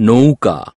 नौका।